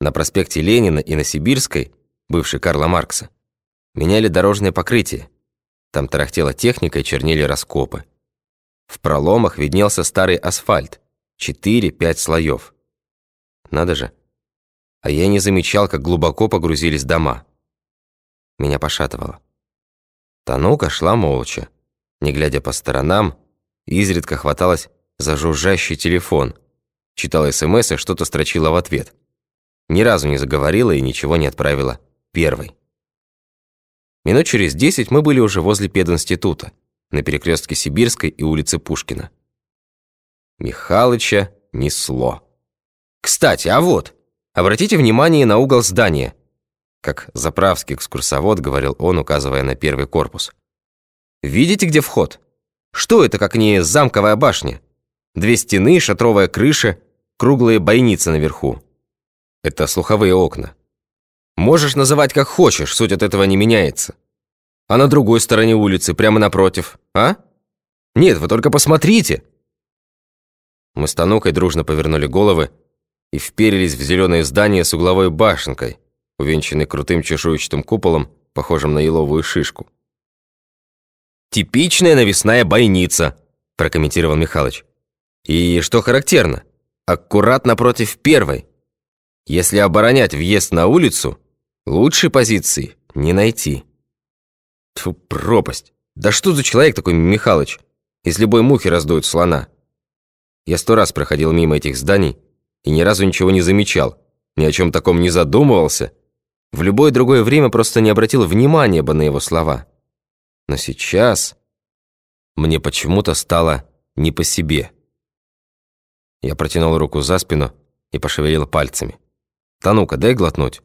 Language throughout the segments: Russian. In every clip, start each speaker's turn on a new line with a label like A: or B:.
A: На проспекте Ленина и на Сибирской, бывшей Карла Маркса, меняли дорожное покрытие. Там тарахтела техника и чернели раскопы. В проломах виднелся старый асфальт, 4-5 слоев. Надо же. А я не замечал, как глубоко погрузились дома. Меня пошатывало. Танука шла молча, не глядя по сторонам, изредка хваталась за жужжащий телефон, читала СМС и что-то строчила в ответ. Ни разу не заговорила и ничего не отправила первой. Минут через десять мы были уже возле пединститута, на перекрестке Сибирской и улицы Пушкина. Михалыча несло. «Кстати, а вот, обратите внимание на угол здания», как заправский экскурсовод говорил он, указывая на первый корпус. «Видите, где вход? Что это, как не замковая башня? Две стены, шатровая крыша, круглые бойницы наверху. Это слуховые окна. Можешь называть как хочешь, суть от этого не меняется. А на другой стороне улицы, прямо напротив, а? Нет, вы только посмотрите!» Мы с Танукой дружно повернули головы и вперились в зеленое здание с угловой башенкой, увенчанной крутым чешуйчатым куполом, похожим на еловую шишку. «Типичная навесная бойница», – прокомментировал Михалыч. «И что характерно, аккурат напротив первой. Если оборонять въезд на улицу, лучшей позиции не найти». Тьфу, пропасть. Да что за человек такой Михалыч? Из любой мухи раздует слона. Я сто раз проходил мимо этих зданий и ни разу ничего не замечал, ни о чем таком не задумывался. В любое другое время просто не обратил внимания бы на его слова. Но сейчас мне почему-то стало не по себе. Я протянул руку за спину и пошевелил пальцами. «Да ну-ка, дай глотнуть».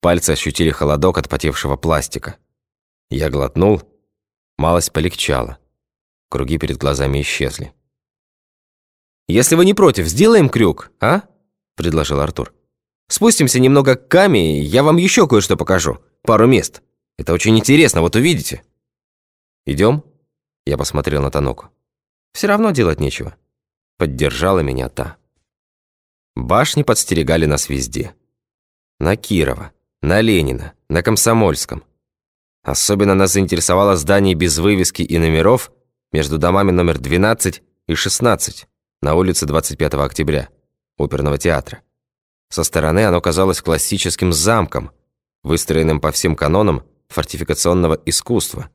A: Пальцы ощутили холодок от потевшего пластика. Я глотнул, малость полегчала. Круги перед глазами исчезли. «Если вы не против, сделаем крюк, а?» – предложил Артур. «Спустимся немного к Каме, я вам еще кое-что покажу. Пару мест. Это очень интересно, вот увидите». «Идем?» – я посмотрел на Таноку. «Все равно делать нечего». Поддержала меня та. Башни подстерегали нас везде. На Кирова, на Ленина, на Комсомольском. Особенно нас заинтересовало здание без вывески и номеров между домами номер 12 и 16 на улице 25 октября, оперного театра. Со стороны оно казалось классическим замком, выстроенным по всем канонам фортификационного искусства,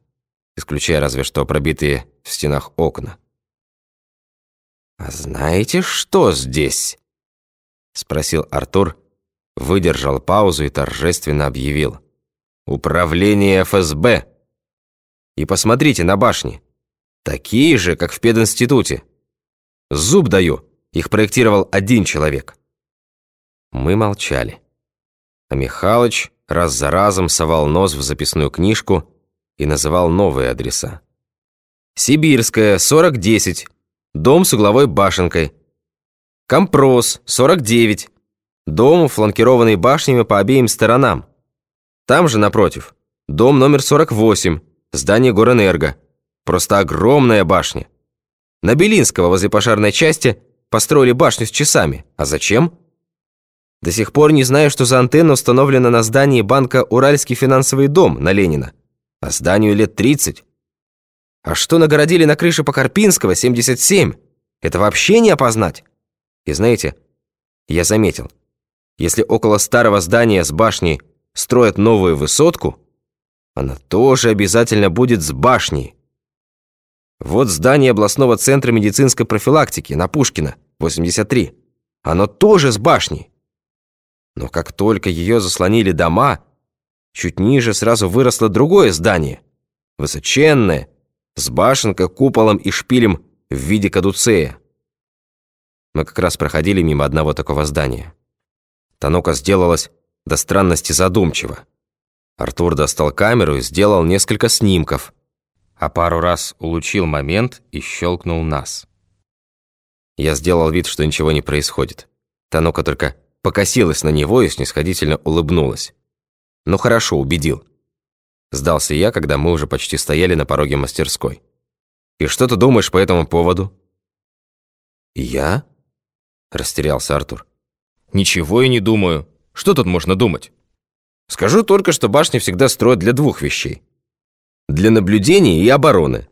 A: исключая разве что пробитые в стенах окна. «А знаете, что здесь?» — спросил Артур, выдержал паузу и торжественно объявил. Управление ФСБ. И посмотрите на башни. Такие же, как в пединституте. Зуб даю, их проектировал один человек. Мы молчали. А Михалыч раз за разом совал нос в записную книжку и называл новые адреса. Сибирская, 4010, дом с угловой башенкой. Компрос, 49, дом, фланкированный башнями по обеим сторонам. Там же, напротив, дом номер 48, здание Горэнерго. Просто огромная башня. На Белинского возле пожарной части построили башню с часами. А зачем? До сих пор не знаю, что за антенна установлена на здании банка «Уральский финансовый дом» на Ленина. А зданию лет 30. А что нагородили на крыше Покарпинского, 77? Это вообще не опознать. И знаете, я заметил, если около старого здания с башней строят новую высотку, она тоже обязательно будет с башней. Вот здание областного центра медицинской профилактики на Пушкина, 83. Оно тоже с башней. Но как только ее заслонили дома, чуть ниже сразу выросло другое здание, высоченное, с башенкой, куполом и шпилем в виде кадуцея. Мы как раз проходили мимо одного такого здания. Танока сделалась до странности задумчиво. Артур достал камеру и сделал несколько снимков, а пару раз улучил момент и щелкнул нас. Я сделал вид, что ничего не происходит. Танока только покосилась на него и снисходительно улыбнулась. «Ну хорошо, убедил». Сдался я, когда мы уже почти стояли на пороге мастерской. «И что ты думаешь по этому поводу?» «Я?» – растерялся Артур. Ничего и не думаю. Что тут можно думать? Скажу только, что башни всегда строят для двух вещей. Для наблюдения и обороны.